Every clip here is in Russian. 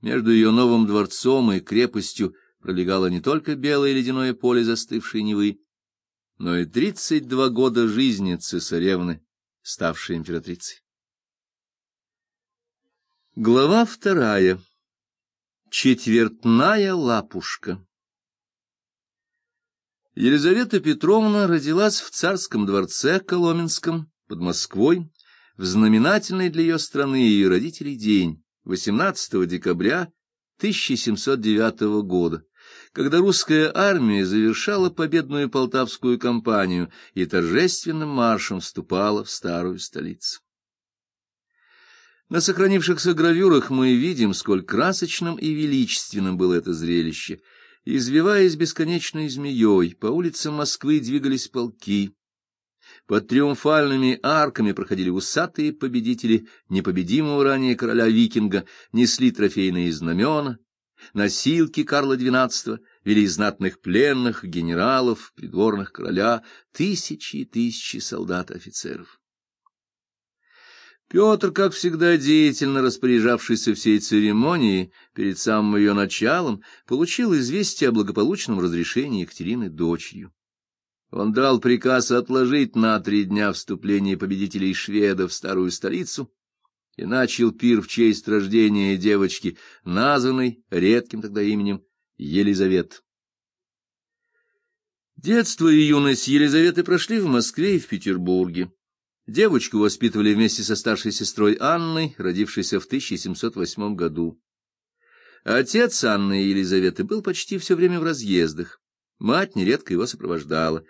Между ее новым дворцом и крепостью пролегало не только белое ледяное поле застывшей Невы, но и тридцать два года жизни цесаревны, ставшей императрицей. Глава вторая. Четвертная лапушка. Елизавета Петровна родилась в царском дворце Коломенском под Москвой в знаменательный для ее страны и ее родителей день, 18 декабря 1709 года, когда русская армия завершала победную Полтавскую кампанию и торжественным маршем вступала в старую столицу. На сохранившихся гравюрах мы видим, сколь красочным и величественным было это зрелище. Извиваясь бесконечной змеей, по улицам Москвы двигались полки. Под триумфальными арками проходили усатые победители непобедимого ранее короля-викинга, несли трофейные знамена, носилки Карла XII, вели знатных пленных, генералов, придворных короля, тысячи и тысячи солдат и офицеров. Петр, как всегда деятельно распоряжавшийся всей церемонией, перед самым ее началом, получил известие о благополучном разрешении Екатерины дочерью. Он дал приказ отложить на три дня вступление победителей шведов в старую столицу и начал пир в честь рождения девочки, названной редким тогда именем Елизавет. Детство и юность Елизаветы прошли в Москве и в Петербурге. Девочку воспитывали вместе со старшей сестрой Анной, родившейся в 1708 году. Отец Анны и Елизаветы был почти все время в разъездах. Мать нередко его сопровождала.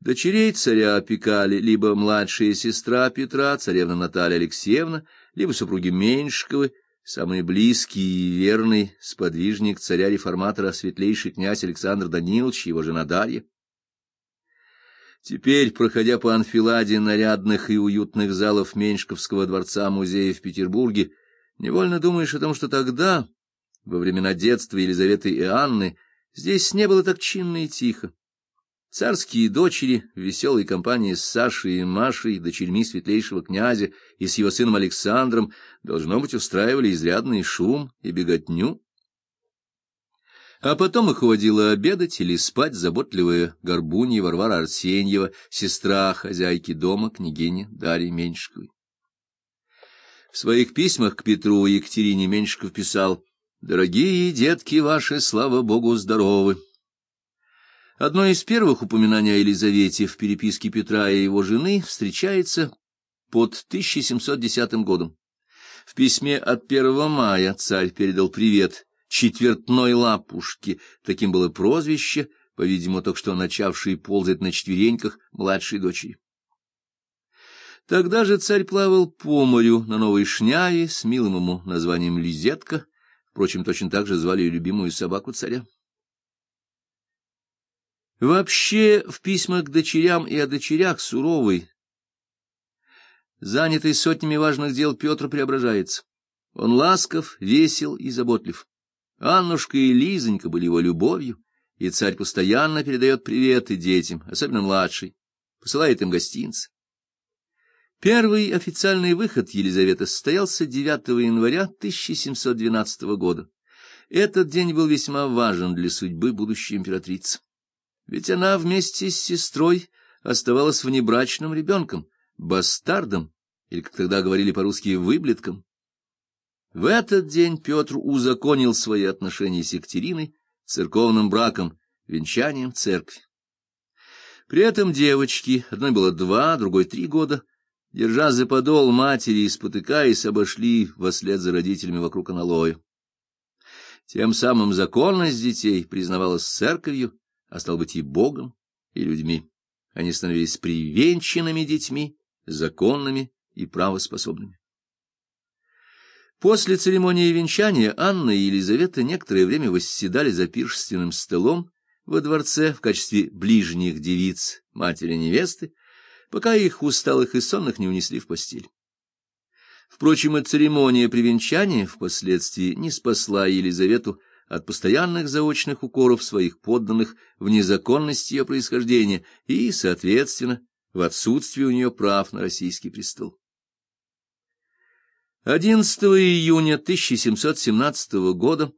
Дочерей царя опекали либо младшая сестра Петра, царевна Наталья Алексеевна, либо супруги Меньшиковы, самый близкий и верный сподвижник царя-реформатора светлейший князь Александр Данилович, его жена Дарья. Теперь, проходя по анфиладе нарядных и уютных залов Меньшковского дворца-музея в Петербурге, невольно думаешь о том, что тогда, во времена детства Елизаветы и Анны, здесь не было так чинно и тихо. Царские дочери веселой компании с Сашей и Машей, дочерьми светлейшего князя, и с его сыном Александром, должно быть, устраивали изрядный шум и беготню. А потом их уводила обедать или спать заботливая горбунья Варвара Арсеньева, сестра хозяйки дома, княгини Дарьи Меньшиковой. В своих письмах к Петру Екатерине Меньшиков писал «Дорогие детки ваши, слава Богу, здоровы». Одно из первых упоминаний о Елизавете в переписке Петра и его жены встречается под 1710 годом. В письме от 1 мая царь передал привет четвертной лапушки, таким было прозвище, по-видимому, только что начавший ползать на четвереньках младшей дочери. Тогда же царь плавал по морю на новой шняе с милым ему названием Лизетка, впрочем, точно так же звали и любимую собаку царя. Вообще, в письмах к дочерям и о дочерях суровый, занятый сотнями важных дел, Петр преображается. Он ласков, весел и заботлив. Аннушка и Лизонька были его любовью, и царь постоянно передает приветы детям, особенно младшей, посылает им гостинцы. Первый официальный выход Елизаветы состоялся 9 января 1712 года. Этот день был весьма важен для судьбы будущей императрицы. Ведь она вместе с сестрой оставалась внебрачным ребенком, бастардом, или, как тогда говорили по-русски, выблетком. В этот день Петр узаконил свои отношения с Екатериной церковным браком, венчанием церкви. При этом девочки, одной было два, другой три года, держа за подол матери и спотыкаясь, обошли вслед за родителями вокруг аналоя. Тем самым законность детей признавалась церковью, а стал быть и Богом, и людьми. Они становились привенчанными детьми, законными и правоспособными. После церемонии венчания Анна и Елизавета некоторое время восседали за пиршественным столом во дворце в качестве ближних девиц матери невесты, пока их усталых и сонных не унесли в постель. Впрочем, и церемония привенчания впоследствии не спасла Елизавету от постоянных заочных укоров своих подданных в незаконности ее происхождения и, соответственно, в отсутствии у нее прав на российский престол. 11 июня 1717 года